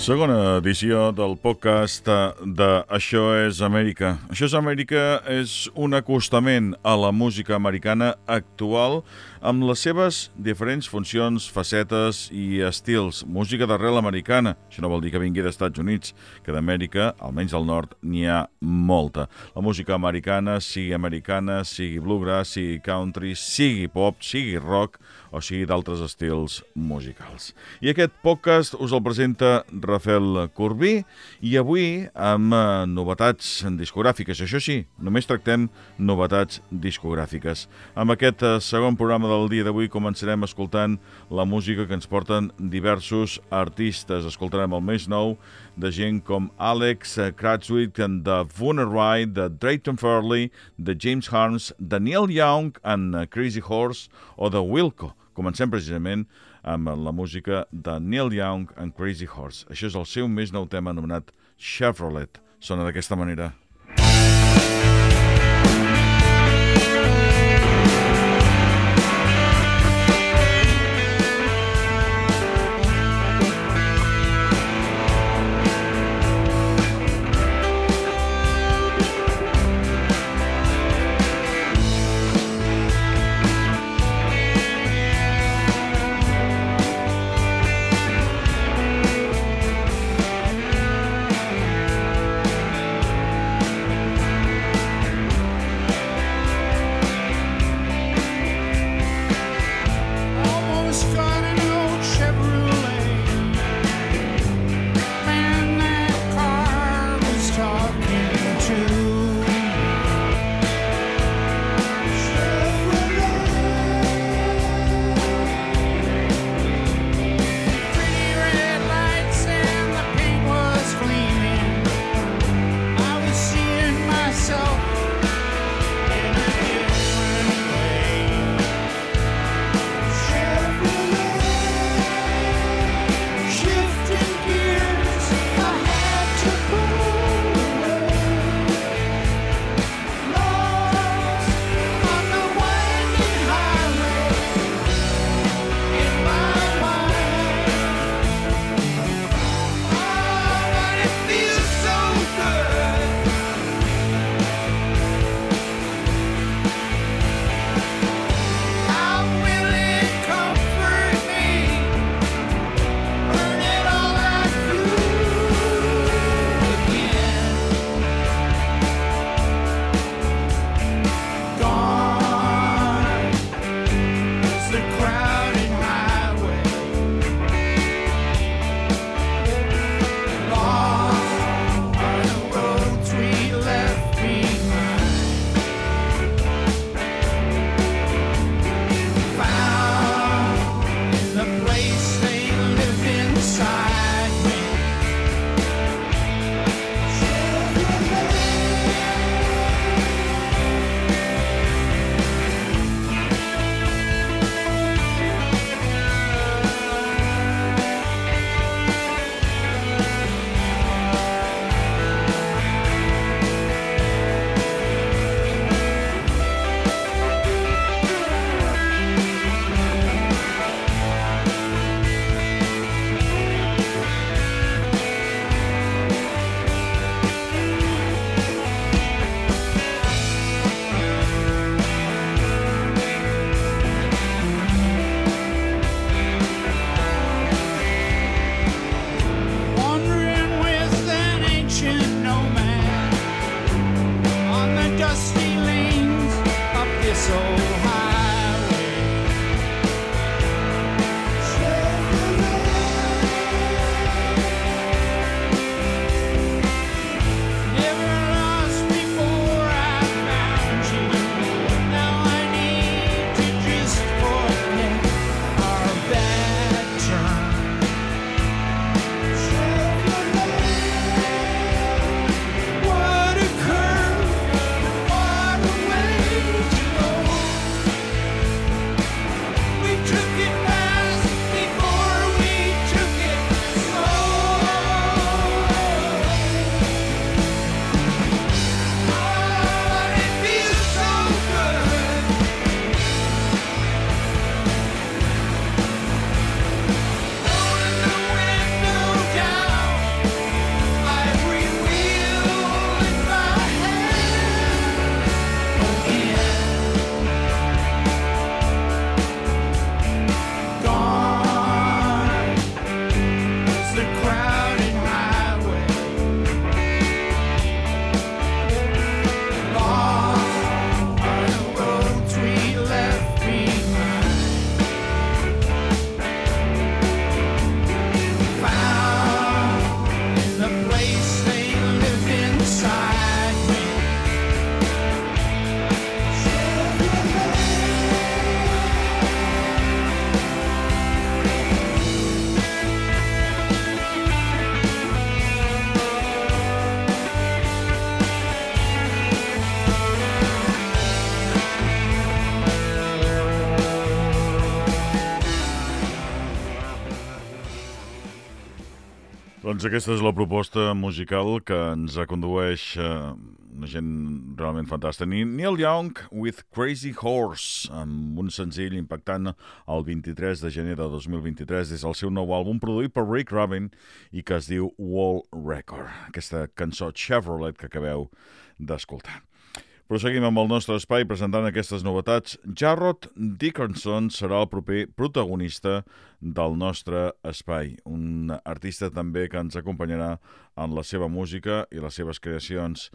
Segona edició del podcast de Això és Amèrica. Això és Amèrica és un acostament a la música americana actual amb les seves diferents funcions, facetes i estils. Música d'arrel americana. Això no vol dir que vingui dels Estats Units, que d'Amèrica, almenys al nord, n'hi ha molta. La música americana, sigui americana, sigui bluegrass, sigui country, sigui pop, sigui rock o sigui d'altres estils musicals. I aquest podcast us el presenta Rafael Corbí i avui amb eh, novetats discogràfiques. Això sí, només tractem novetats discogràfiques. Amb aquest eh, segon programa del dia d'avui començarem escoltant la música que ens porten diversos artistes. Escoltarem el més nou de gent com Alex Kratzwick the Wright, de Drayton Fairley, de James Harms, de Neil Young and Crazy Horse o de Wilco. Comencem precisament amb la música de Neil Young and Crazy Horse. Això és el seu més nou tema anomenat Chevrolet. Sona d'aquesta manera. Chevrolet Doncs aquesta és la proposta musical que ens condueix eh, una gent realment fantàstica. Neil Young with Crazy Horse, amb un senzill impactant el 23 de gener de 2023 des del seu nou àlbum produït per Rick Rubin i que es diu Wall Record. Aquesta cançó Chevrolet que acabeu d'escoltar. Proseguim amb el nostre espai presentant aquestes novetats. Jarrod Dickinson serà el proper protagonista del nostre espai, un artista també que ens acompanyarà en la seva música i les seves creacions.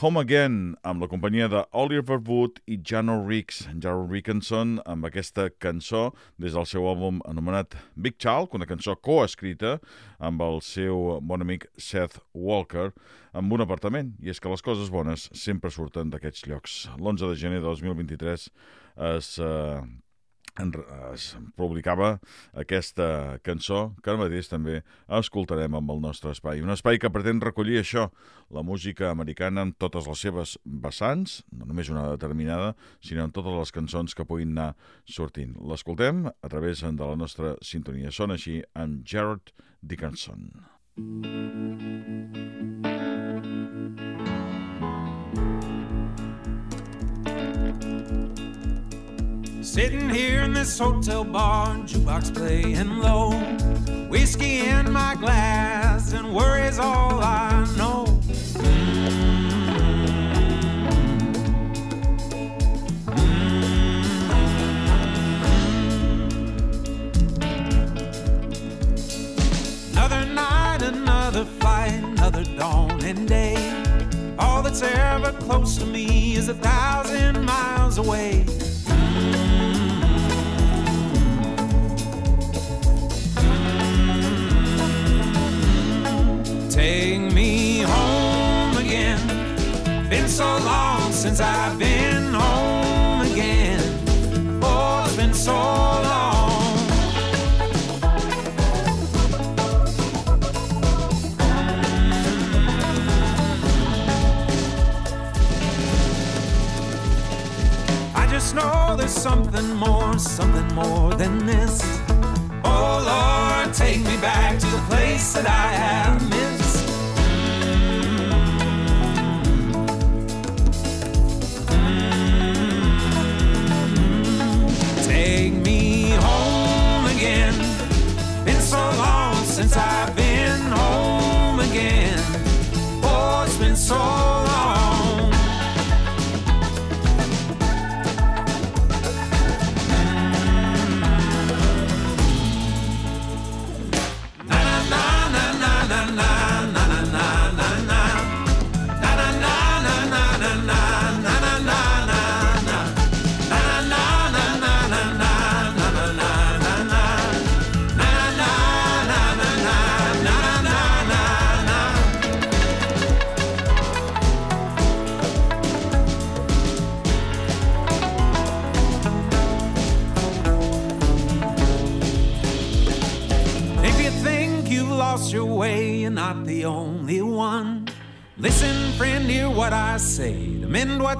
Home Again, amb la companyia de Oliver Wood i Jano Ricks, Jano Rickinson, amb aquesta cançó des del seu àlbum anomenat Big Child, una cançó coescrita amb el seu bon amic Seth Walker, amb un apartament. I és que les coses bones sempre surten d'aquests llocs. L'11 de gener de 2023 es... Eh, es publicava aquesta cançó que ara mateix també escoltarem amb el nostre espai. Un espai que pretén recollir això, la música americana en totes les seves vessants, no només una determinada, sinó en totes les cançons que puguin anar sortint. L'escoltem a través de la nostra sintonia. Sona així amb Jared Dickinson. Thank you. Sitting here in this hotel bar, jukebox playing low. Whiskey in my glass, and worry's all I know. Another night, another flight, another dawn and day. All that's ever close to me is a thousand miles away. So long since I've been home again. Oh, it's been so long. I just know there's something more, something more than this. Oh Lord, take me back to the place that I have missed.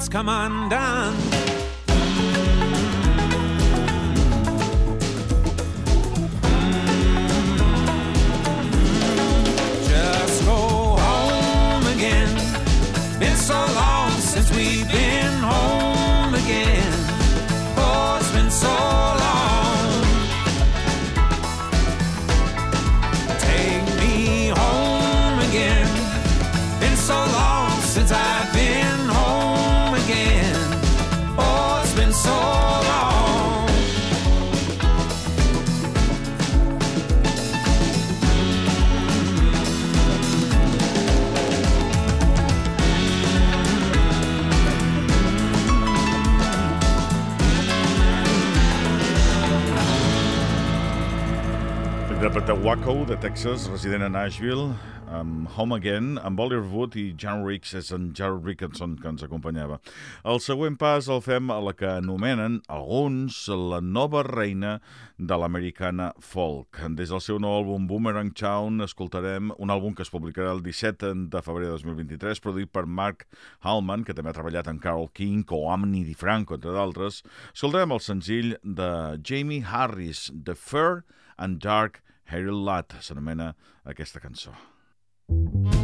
let's come. De Texas, resident a Nashville, amb Home Again, amb Oliver Wood i John Ricks, és en Jared Rickinson que ens acompanyava. El següent pas el fem a la que anomenen alguns la nova reina de l'americana folk. Des del seu nou àlbum Boomerang Town escoltarem un àlbum que es publicarà el 17 de febrer de 2023, produït per Mark Hallman, que també ha treballat amb Carol King o Amni DiFranco, entre d'altres. Escoltarem el senzill de Jamie Harris, The Fair and Dark Harry Ladd s'anomena aquesta cançó. Mm -hmm.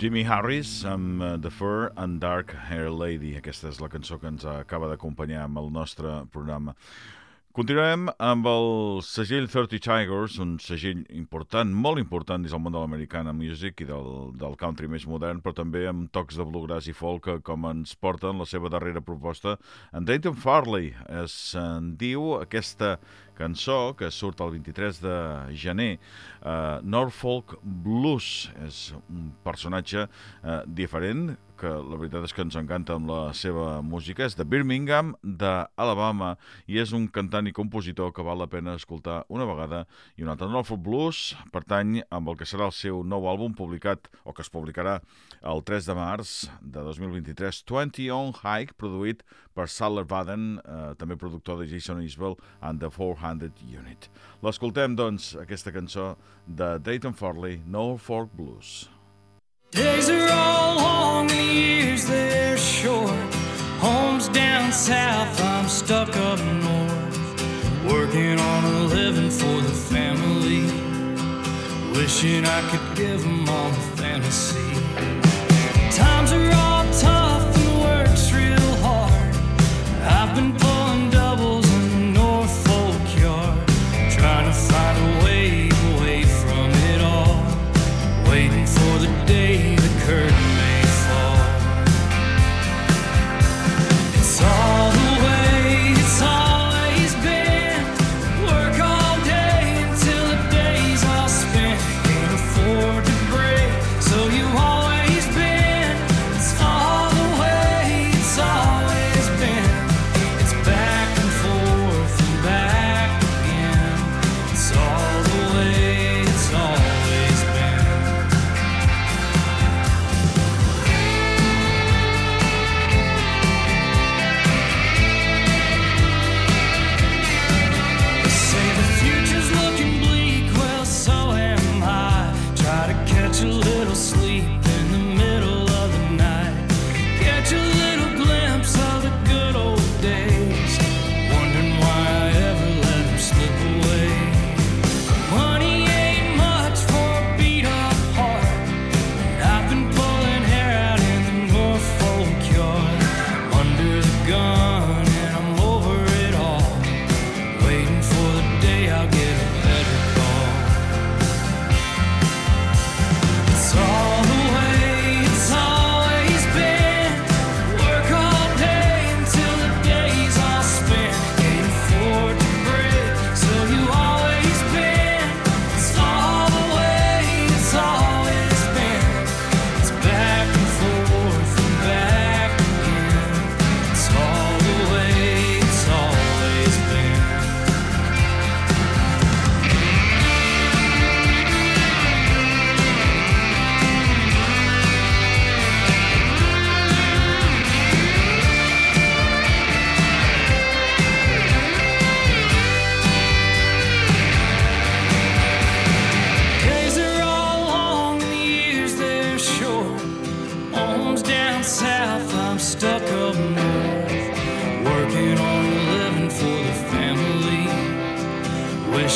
Jimmy Harris amb eh, The Fur and Dark Hair Lady. Aquesta és la cançó que ens acaba d'acompanyar amb el nostre programa. Continuem amb el segell 30 Tigers, un segell important, molt important dins el món de l'americana music i del, del country més modern, però també amb tocs de bluegrass i folk, que, com ens porten la seva darrera proposta. En Dayton Farley es en diu aquesta cançó que surt el 23 de gener. Uh, Norfolk Blues és un personatge uh, diferent que la veritat és que ens encanta amb la seva música. És de Birmingham, d'Alabama, i és un cantant i compositor que val la pena escoltar una vegada i una altra. Norfolk Blues pertany amb el que serà el seu nou àlbum publicat, o que es publicarà el 3 de març de 2023, 20 on Hike, produït per Saller Vaden, eh, també productor de Jason Isbell and the 400 Unit. L'escoltem, doncs, aquesta cançó de Dayton Farley, Norfolk Blues. Days are all long and years they're short. Home's down south, I'm stuck up north. Working on a living for the family. Wishing I could give them all the fantasy. Times are all tough and work's real hard. I've been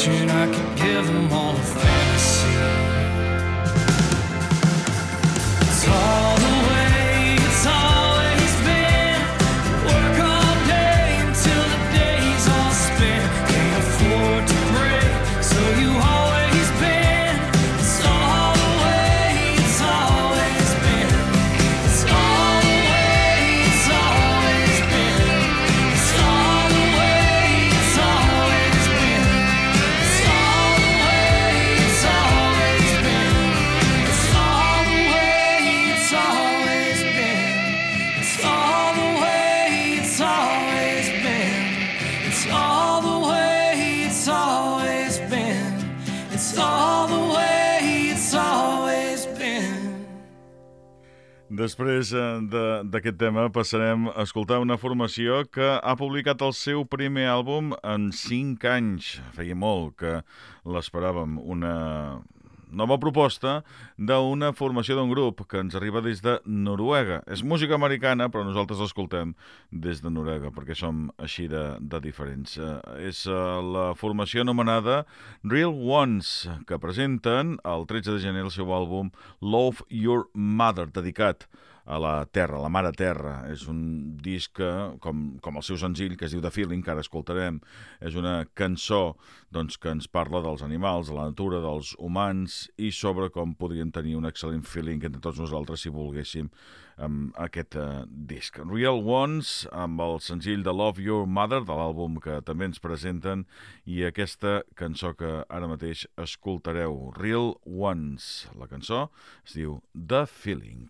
Wishing I could give them all Després eh, d'aquest tema passarem a escoltar una formació que ha publicat el seu primer àlbum en 5 anys. Feia molt que l'esperàvem. Una nova proposta d'una formació d'un grup que ens arriba des de Noruega. És música americana, però nosaltres l'escoltem des de Noruega, perquè som així de, de diferents. Eh, és eh, la formació anomenada Real Ones, que presenten el 13 de gener el seu àlbum Love Your Mother, dedicat a la terra, a la mare terra. És un disc que, com, com el seu senzill, que es diu The Feeling, que ara escoltarem, és una cançó doncs, que ens parla dels animals, de la natura, dels humans i sobre com podríem tenir un excel·lent feeling entre tots nosaltres si volguéssim amb aquest eh, disc. Real Ones, amb el senzill de Love Your Mother, de l'àlbum que també ens presenten, i aquesta cançó que ara mateix escoltareu, Real Ones. La cançó es diu The Feeling.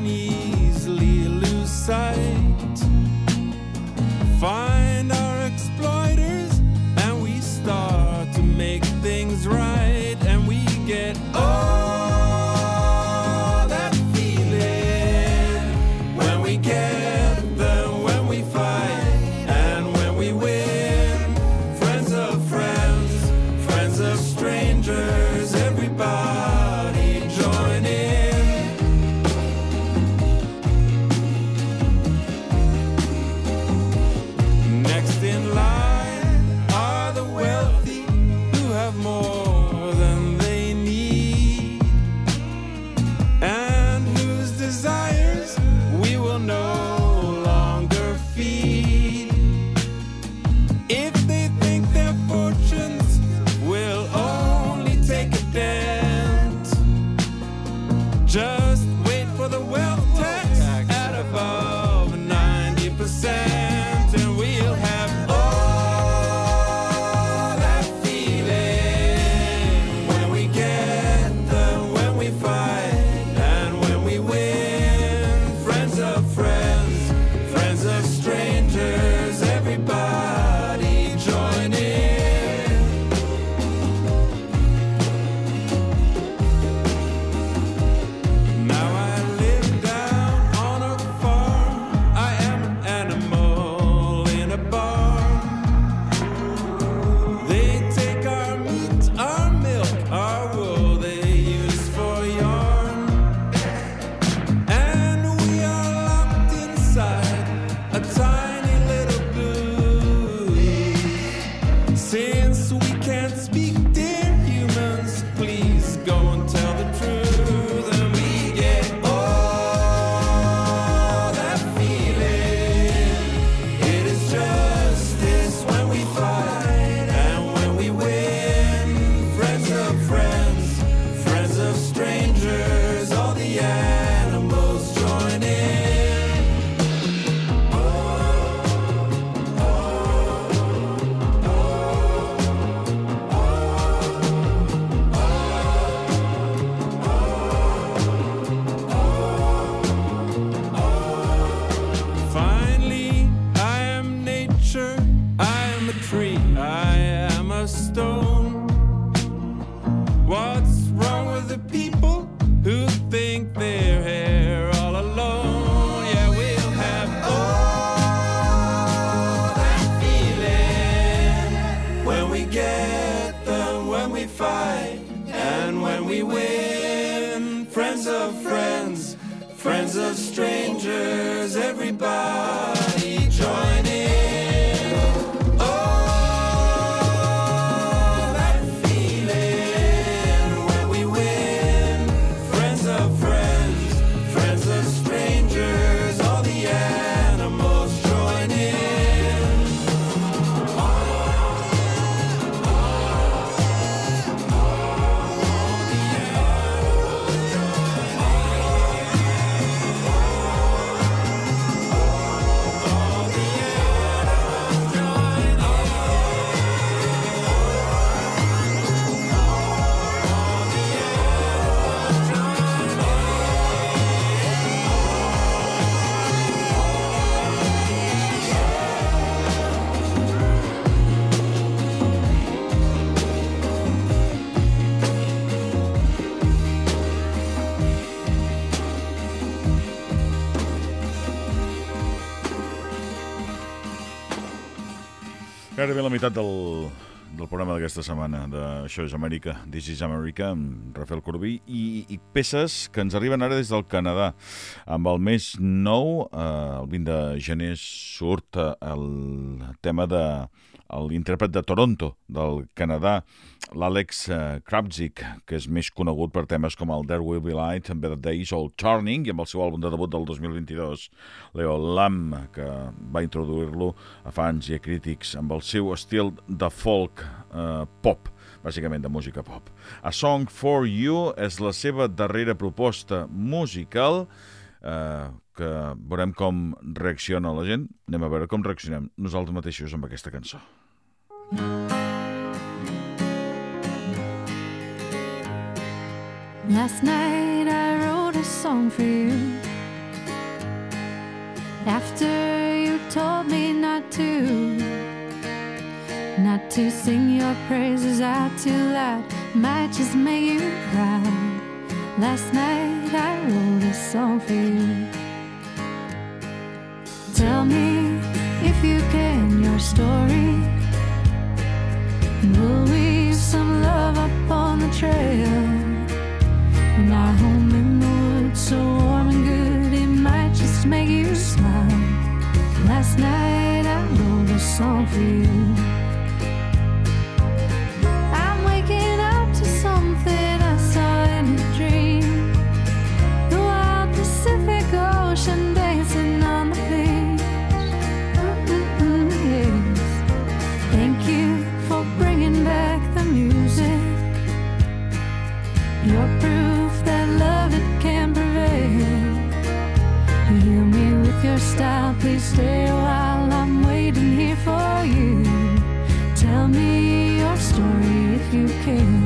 Can easily lose sight. Find Gairebé la meitat del, del programa d'aquesta setmana de Això és Amèrica, This is America, amb Rafael Corbí, i, i peces que ens arriben ara des del Canadà. Amb el mes nou, eh, el 20 de gener, surt eh, el tema de l'intèrpret de Toronto, del Canadà, l'Àlex eh, Krabzik, que és més conegut per temes com el There Will Be Light, Better Days o el Turning, i amb el seu àlbum de debut del 2022, Leo Lam, que va introduir-lo a fans i a crítics amb el seu estil de folk eh, pop, bàsicament de música pop. A Song for You és la seva darrera proposta musical eh, que veurem com reacciona la gent. Anem a veure com reaccionem nosaltres mateixos amb aquesta cançó. Last night I wrote a song for you. After you told me not to, not to sing your praises out too loud, might just make you proud. Last night I wrote a song for you. Tell me if you can your story. Trail. And home in the woods, so warm and good, it might just make you smile. Last night I wrote a song for you. watching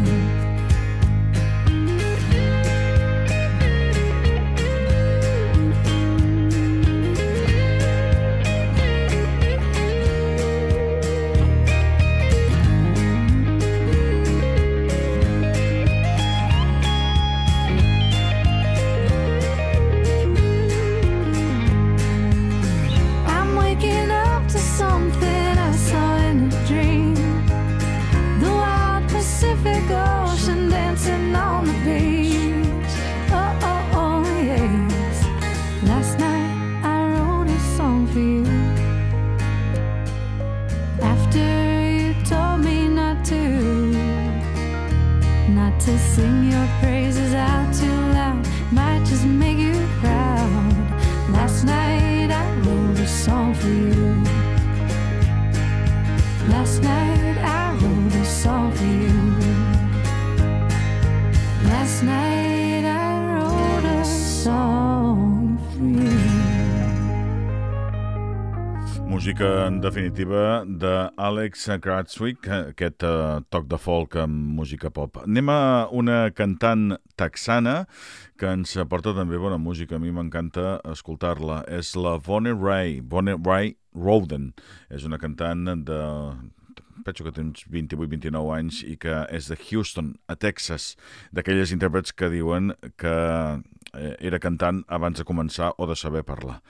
definitiva, d'Àlex Kratzwick, aquest uh, toc de folk amb música pop. Anem a una cantant texana que ens aporta també bona música. A mi m'encanta escoltar-la. És la Bonnie Ray, Bonnie Ray Roden. És una cantant de penso que té uns 28-29 anys i que és de Houston, a Texas, d'aquelles intèrprets que diuen que eh, era cantant abans de començar o de saber parlar.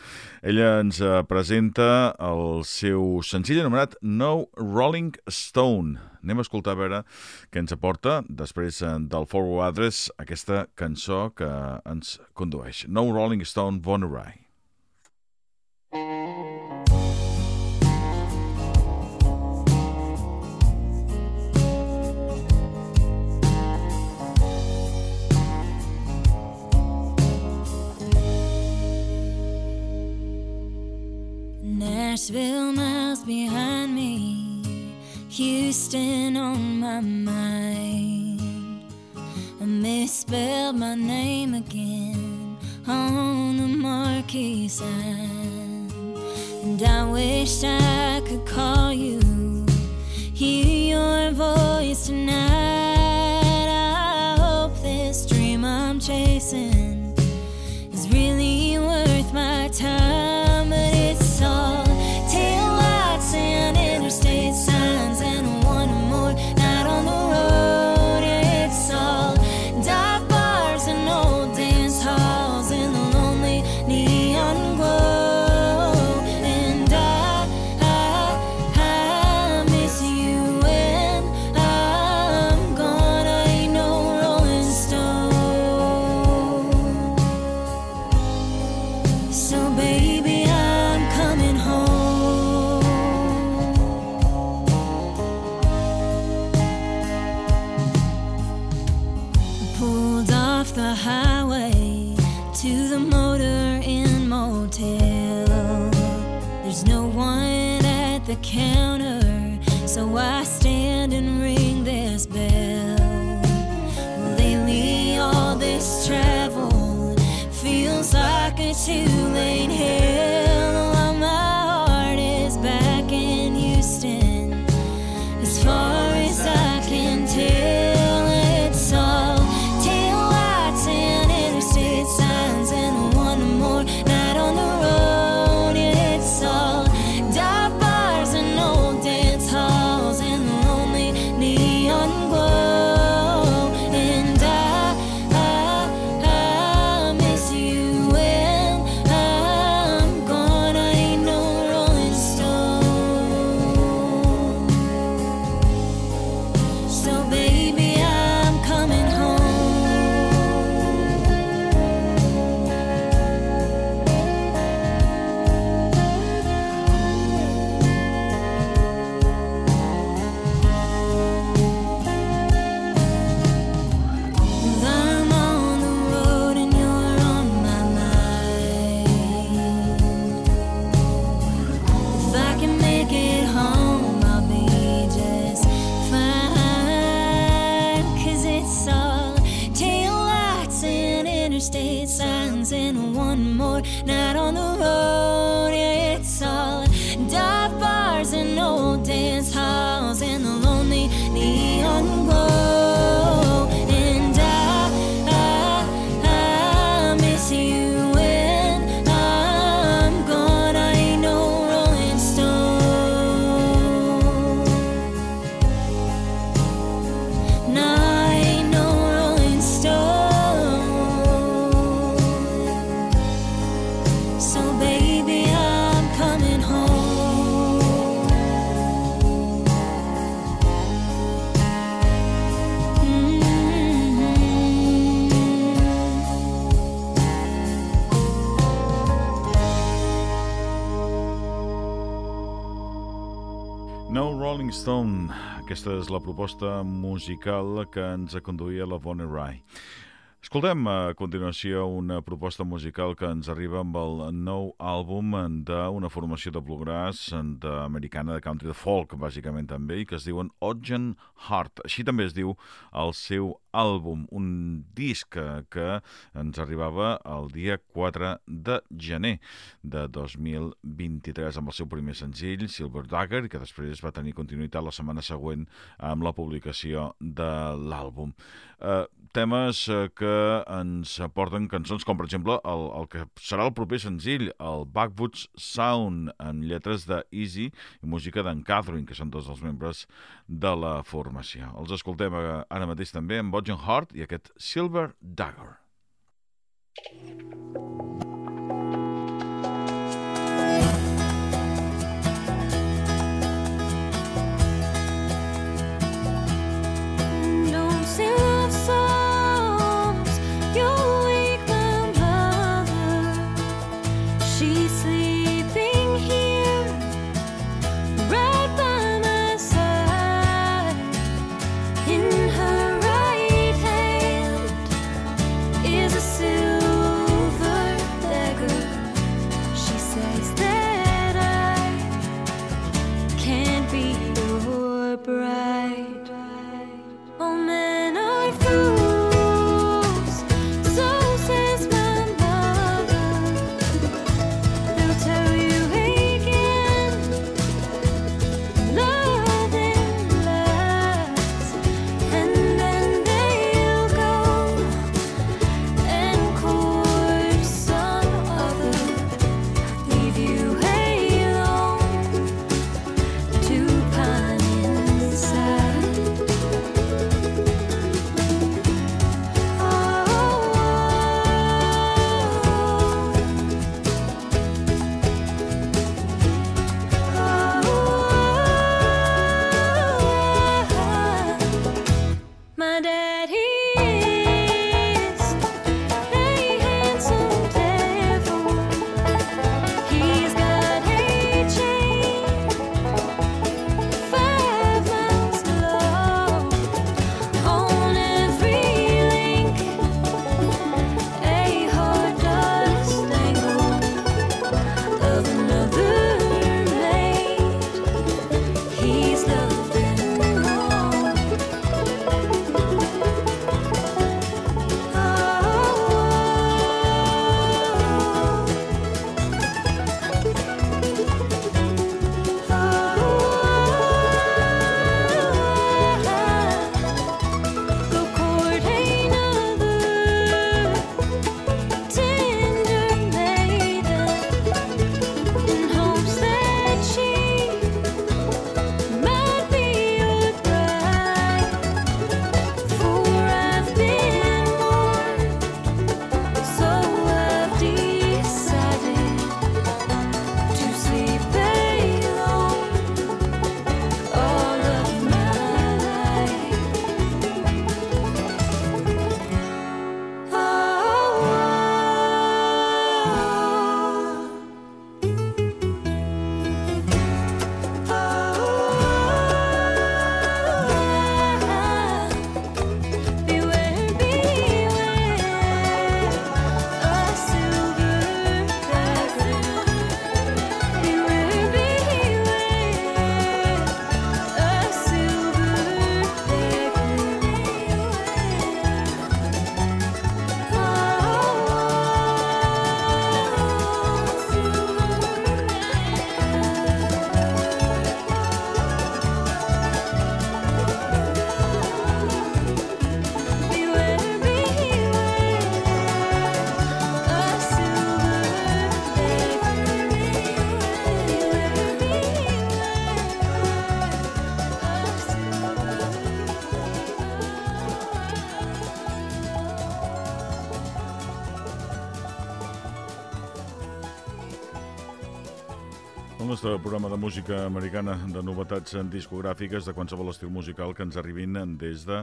Ella ens eh, presenta el seu senzill anomenat No Rolling Stone. Anem a escoltar a veure què ens aporta després eh, del Forward Address aquesta cançó que ens condueix. No Rolling Stone, Bon. Nashville miles behind me, Houston on my mind. I misspelled my name again on the marquee sign. And I wish I could call you, hear your voice tonight. I hope this dream I'm chasing Aquesta és la proposta musical que ens conduïa la Bonnie Rai. Escoltem a continuació una proposta musical que ens arriba amb el nou àlbum d'una formació de bluegrass americana de country de folk, bàsicament també, i que es diuen Ogen Heart. Així també es diu el seu àlbum, un disc que, ens arribava el dia 4 de gener de 2023 amb el seu primer senzill, Silver Dagger, que després va tenir continuïtat la setmana següent amb la publicació de l'àlbum. Eh, temes eh, que ens aporten cançons com, per exemple, el, el que serà el proper senzill, el Backwoods Sound, en lletres de Easy i música d'en Catherine, que són dos dels membres de la formació. Els escoltem eh, ara mateix també amb Bojan Hart i aquest Silver Dagger. Thank you. Programa de música americana, de novetats discogràfiques de qualsevol estil musical que ens arribin des de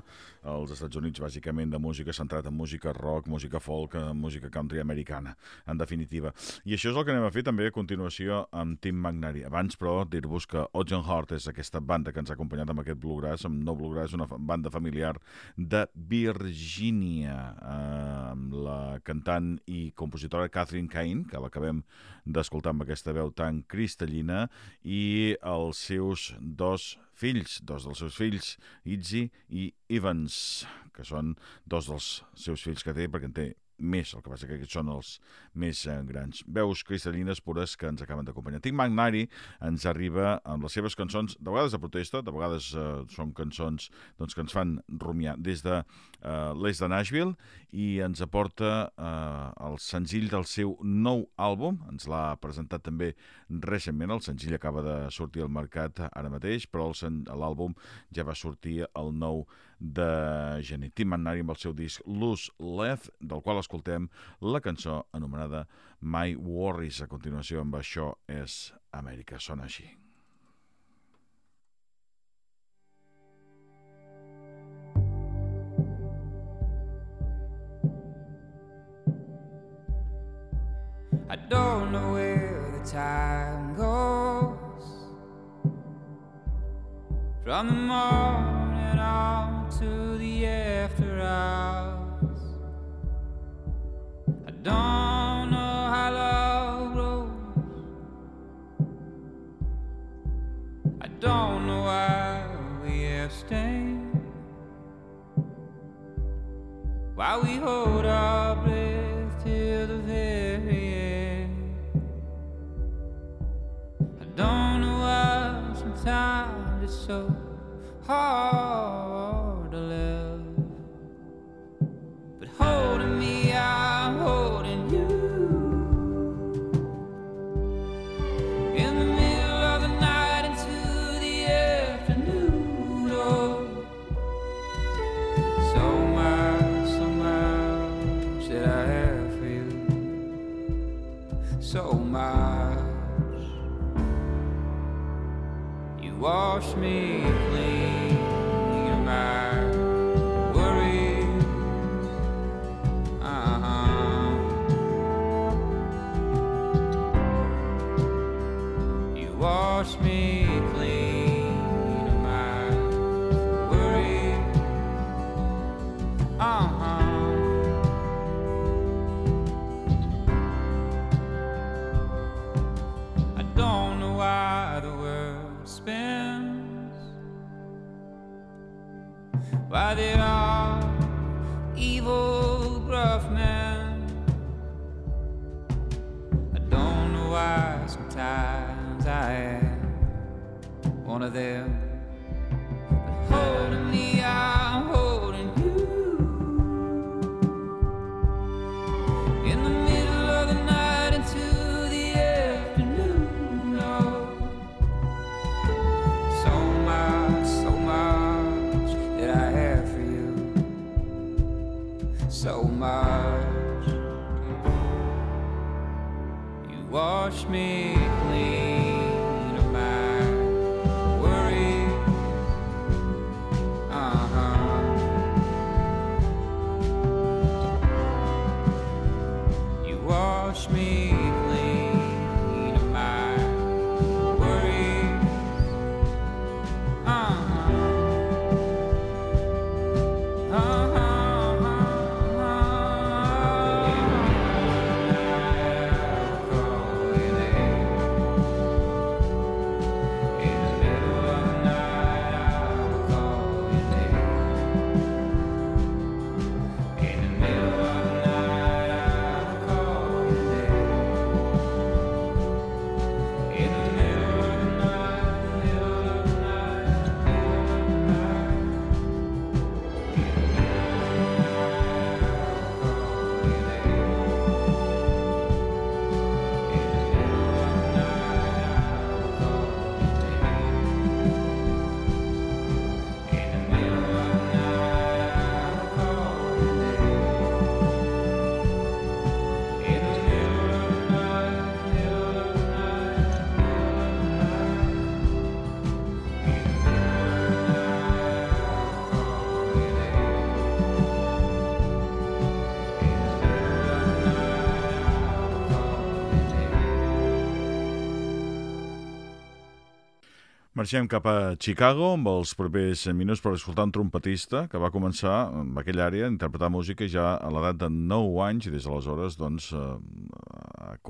els Estats Units, bàsicament de música centrat en música rock, música folk, música country americana, en definitiva. I això és el que anem a fer també a continuació amb Tim McNary. Abans, però, dir-vos que Ocean Heart és aquesta banda que ens ha acompanyat amb aquest bluegrass, amb No Bluegrass, una banda familiar de Virgínia, eh, amb la cantant i compositora Catherine Kane, que l'acabem d'escoltar amb aquesta veu tan cristal·lina, i els seus dos fills, dos dels seus fills, Itzy i Evans, que són dos dels seus fills que té, perquè en té més, el que passa que aquests són els més eh, grans. Veus cristal·lines pures que ens acaben d'acompanyar. Tim McNary ens arriba amb les seves cançons, de vegades de protesta, de vegades eh, són cançons doncs, que ens fan rumiar des de eh, l'est de Nashville i ens aporta eh, el senzill del seu nou àlbum, ens l'ha presentat també recentment, el senzill acaba de sortir al mercat ara mateix, però l'àlbum ja va sortir el 9 de gener. Tim McNary amb el seu disc Loose Left, del qual escoltem la cançó anomenada My Worries. A continuació amb això és Amèrica. Sona així. I don't know where the time goes from the morning after hours. I don't know how love grows. I don't know why we stayed. Why we hold our breath till the very end. I don't know why sometimes it's so hard to live. Oh. There are evil, gruff men. I don't know why sometimes I am one of them. Marxem cap a Chicago amb els propers minuts per escoltar un trompetista que va començar en aquella àrea a interpretar música ja a l'edat de 9 anys i des d'aleshores doncs, eh,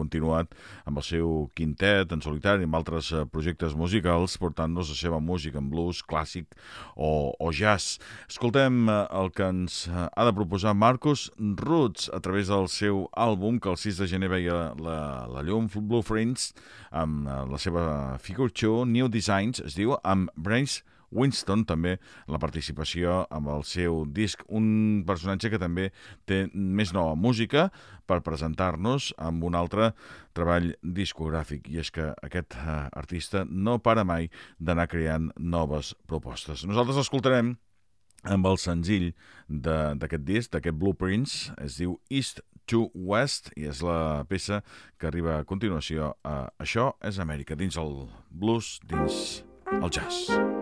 continuat amb el seu quintet en solitari amb altres eh, projectes musicals portant-nos la seva música en blues, clàssic o, o jazz. Escoltem eh, el que ens eh, ha de proposar Marcus Roots a través del seu àlbum que el 6 de gener veia la, la llum Blueprints amb la seva figure show New Designs es diu amb Brains Winston també la participació amb el seu disc, un personatge que també té més nova música per presentar-nos amb un altre treball discogràfic i és que aquest eh, artista no para mai d'anar creant noves propostes. Nosaltres escoltarem amb el senzill d'aquest disc, d'aquest Blueprints, es diu East to West i és la peça que arriba a continuació a Això és Amèrica, dins el blues, dins el jazz.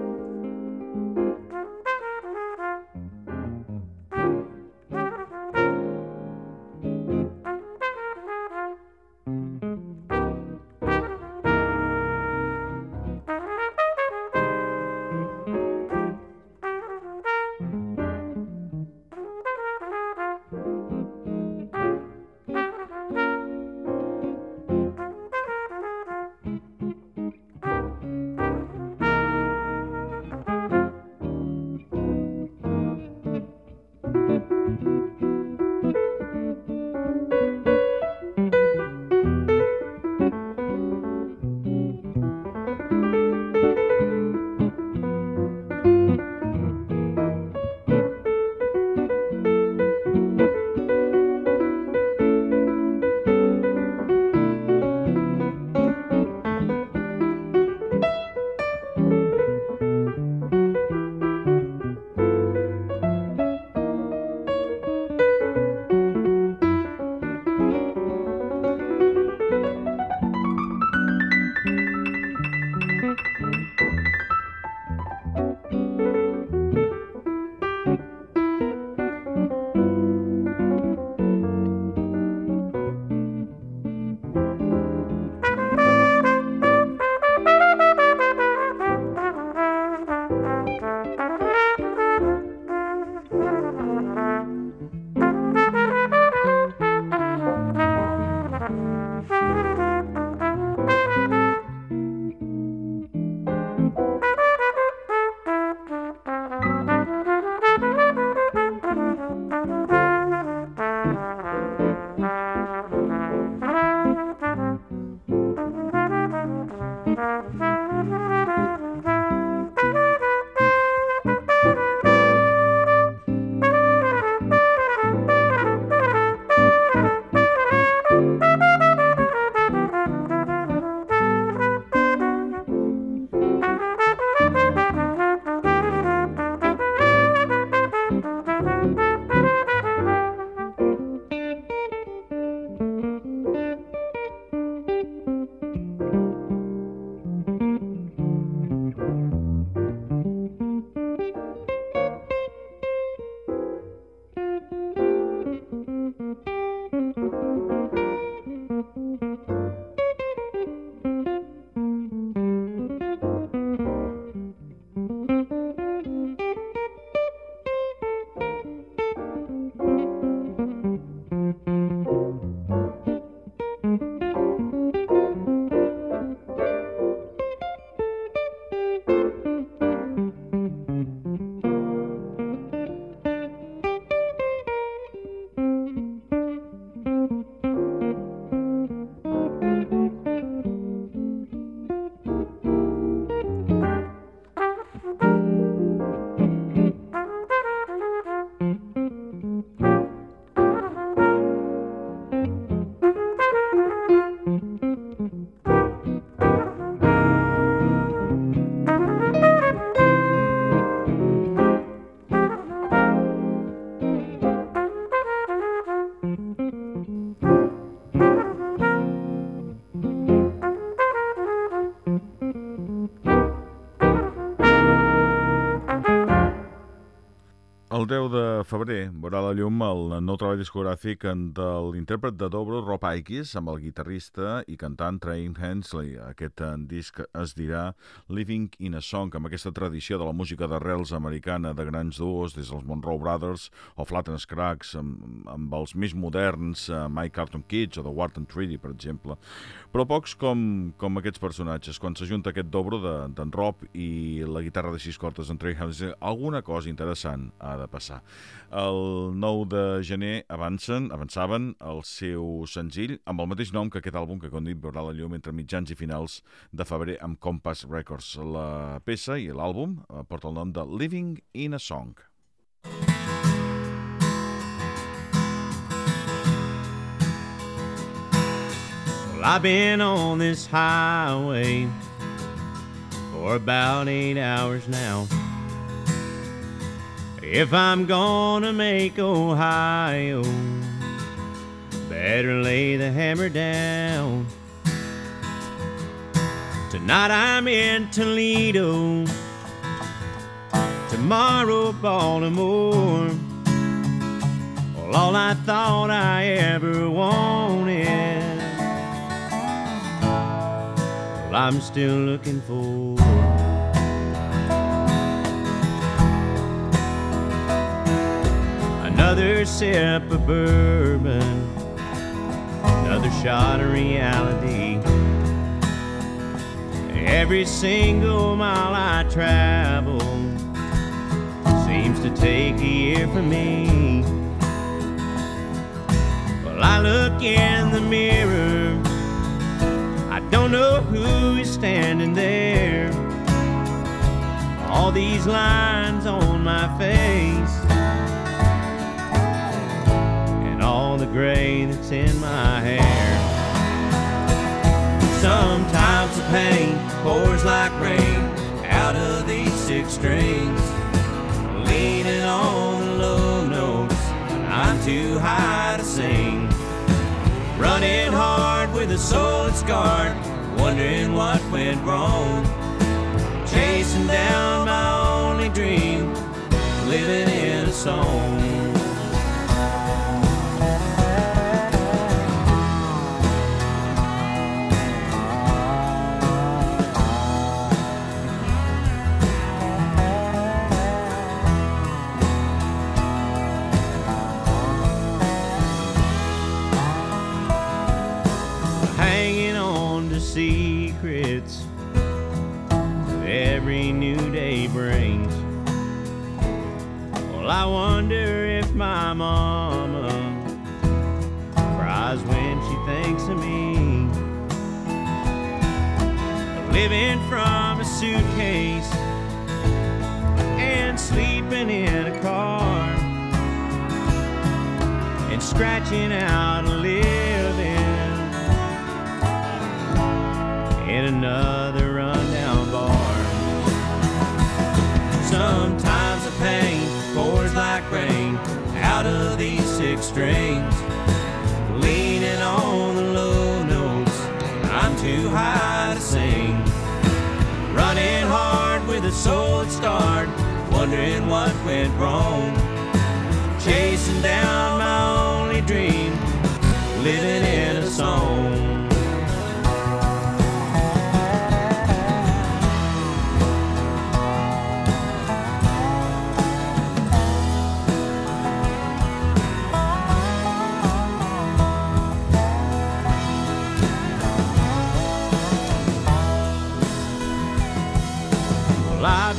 Febrer veurà la llum el nou treball discogràfic de l'intèrpret de dobro Rob Aikis amb el guitarrista i cantant Train Hensley. Aquest eh, disc es dirà Living in a Song, amb aquesta tradició de la música d'arrels americana de grans duos, des dels Monroe Brothers o Flatten Scruggs, amb, amb els més moderns, uh, Mike Carton Kids o The Wharton Treaty, per exemple. Però pocs com, com aquests personatges. Quan s'ajunta aquest dobro d'en de, Rob i la guitarra de sis cortes d'en Train Hensley, alguna cosa interessant ha de passar. El 9 de gener avancen, avançaven el seu senzill amb el mateix nom que aquest àlbum que, com dit, veurà la llum entre mitjans i finals de febrer amb Compass Records. La peça i l'àlbum eh, porta el nom de Living in a Song. Well, I've been on this highway for about eight hours now. If I'm gonna make Ohio, better lay the hammer down. Tonight I'm in Toledo, tomorrow Baltimore. Well, all I thought I ever wanted, well, I'm still looking for. Another sip of bourbon, another shot of reality. Every single mile I travel seems to take a year for me. Well, I look in the mirror, I don't know who is standing there. All these lines on my that's in my hair. Sometimes the pain pours like rain out of these six strings, leaning on the low notes. I'm too high to sing, running hard with a soul that's scarred, wondering what went wrong, chasing down my only dream, living in a song. Strings, leaning on the low notes. I'm too high to sing, running hard with a soul at start, wondering what went wrong, chasing down my only dream, living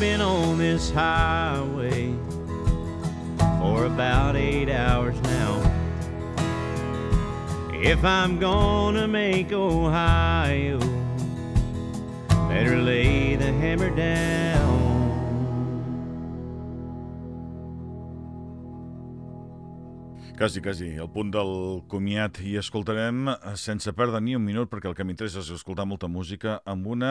been on this highway for about eight hours now. If I'm gonna make Ohio, better lay the hammer down. Quasi, quasi, al punt del comiat i escoltarem eh, sense perdre ni un minut perquè el que m'interessa és escoltar molta música amb una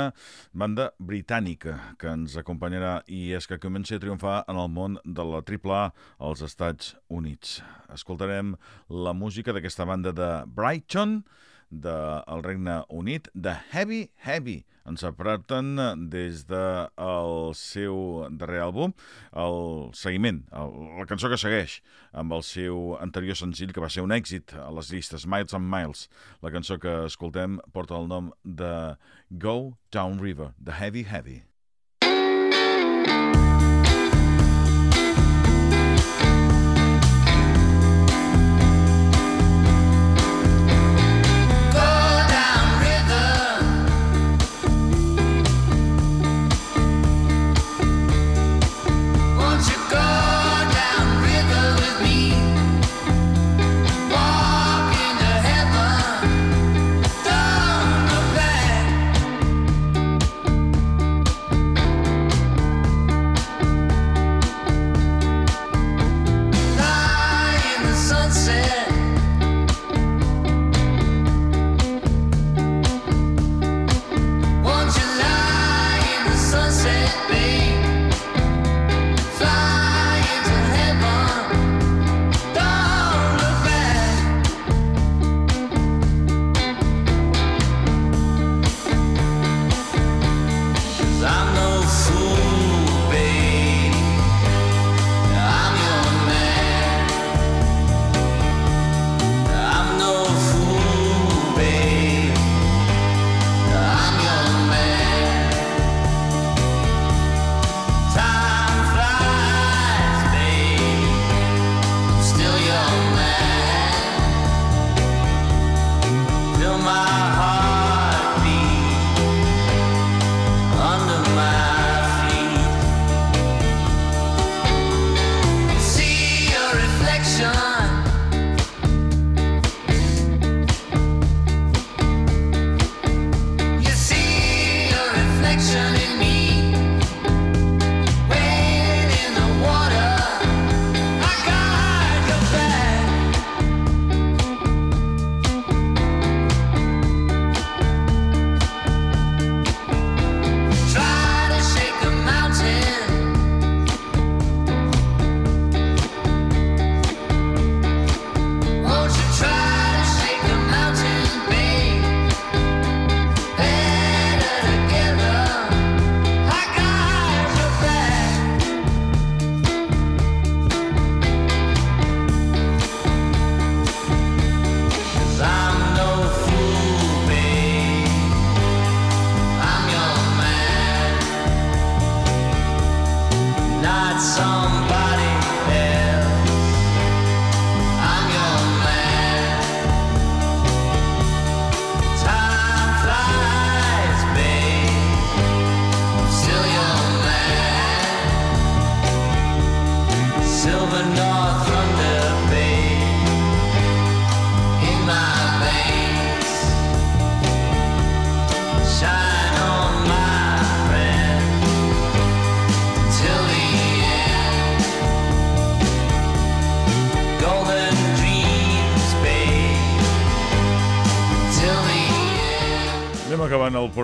banda britànica que ens acompanyarà i és que comença a triomfar en el món de la AAA als Estats Units. Escoltarem la música d'aquesta banda de Brighton del Regne Unit, de Heavy Heavy. Ens apraten des del el seu darrer àlbum, el seguiment, el, la cançó que segueix amb el seu anterior senzill, que va ser un èxit a les llistes, Miles and Miles. La cançó que escoltem porta el nom de Go Down River, de Heavy Heavy.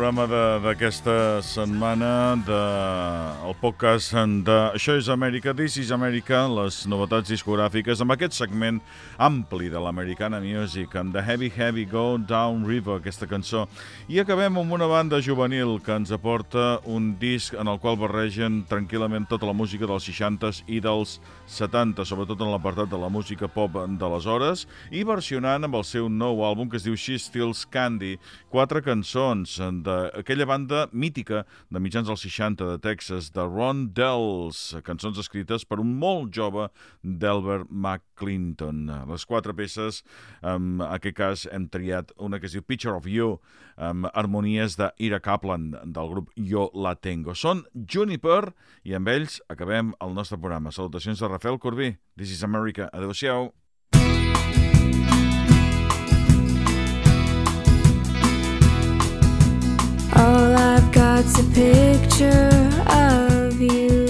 Ramadan. De- d'aquesta setmana de el podcast de Això és Amèrica, This is America, les novetats discogràfiques, amb aquest segment ampli de l'Americana Music, amb The Heavy Heavy Go Down River, aquesta cançó. I acabem amb una banda juvenil que ens aporta un disc en el qual barregen tranquil·lament tota la música dels 60s i dels 70, sobretot en l'apartat de la música pop d'aleshores, i versionant amb el seu nou àlbum que es diu She Steals Candy, quatre cançons d'aquella banda mítica de mitjans dels 60 de Texas, de Ron Dells, cançons escrites per un molt jove Delbert McClinton. Les quatre peces, en aquest cas hem triat una que es diu Picture of You, amb harmonies de Ira Kaplan del grup Yo La Tengo. Són Juniper i amb ells acabem el nostre programa. Salutacions de Rafael Corbí. This is America. Adéu-siau. All What's a picture of you?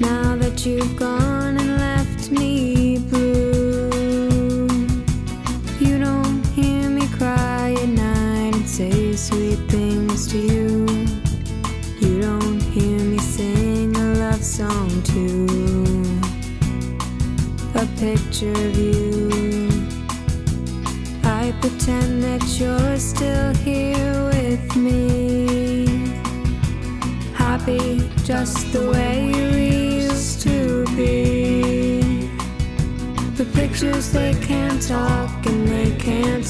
Now that you've gone and left me blue, you don't hear me cry at night and say sweet things to you. You don't hear me sing a love song to a picture of you. I pretend that you're still just the way you used to be. The pictures they can't talk and they can't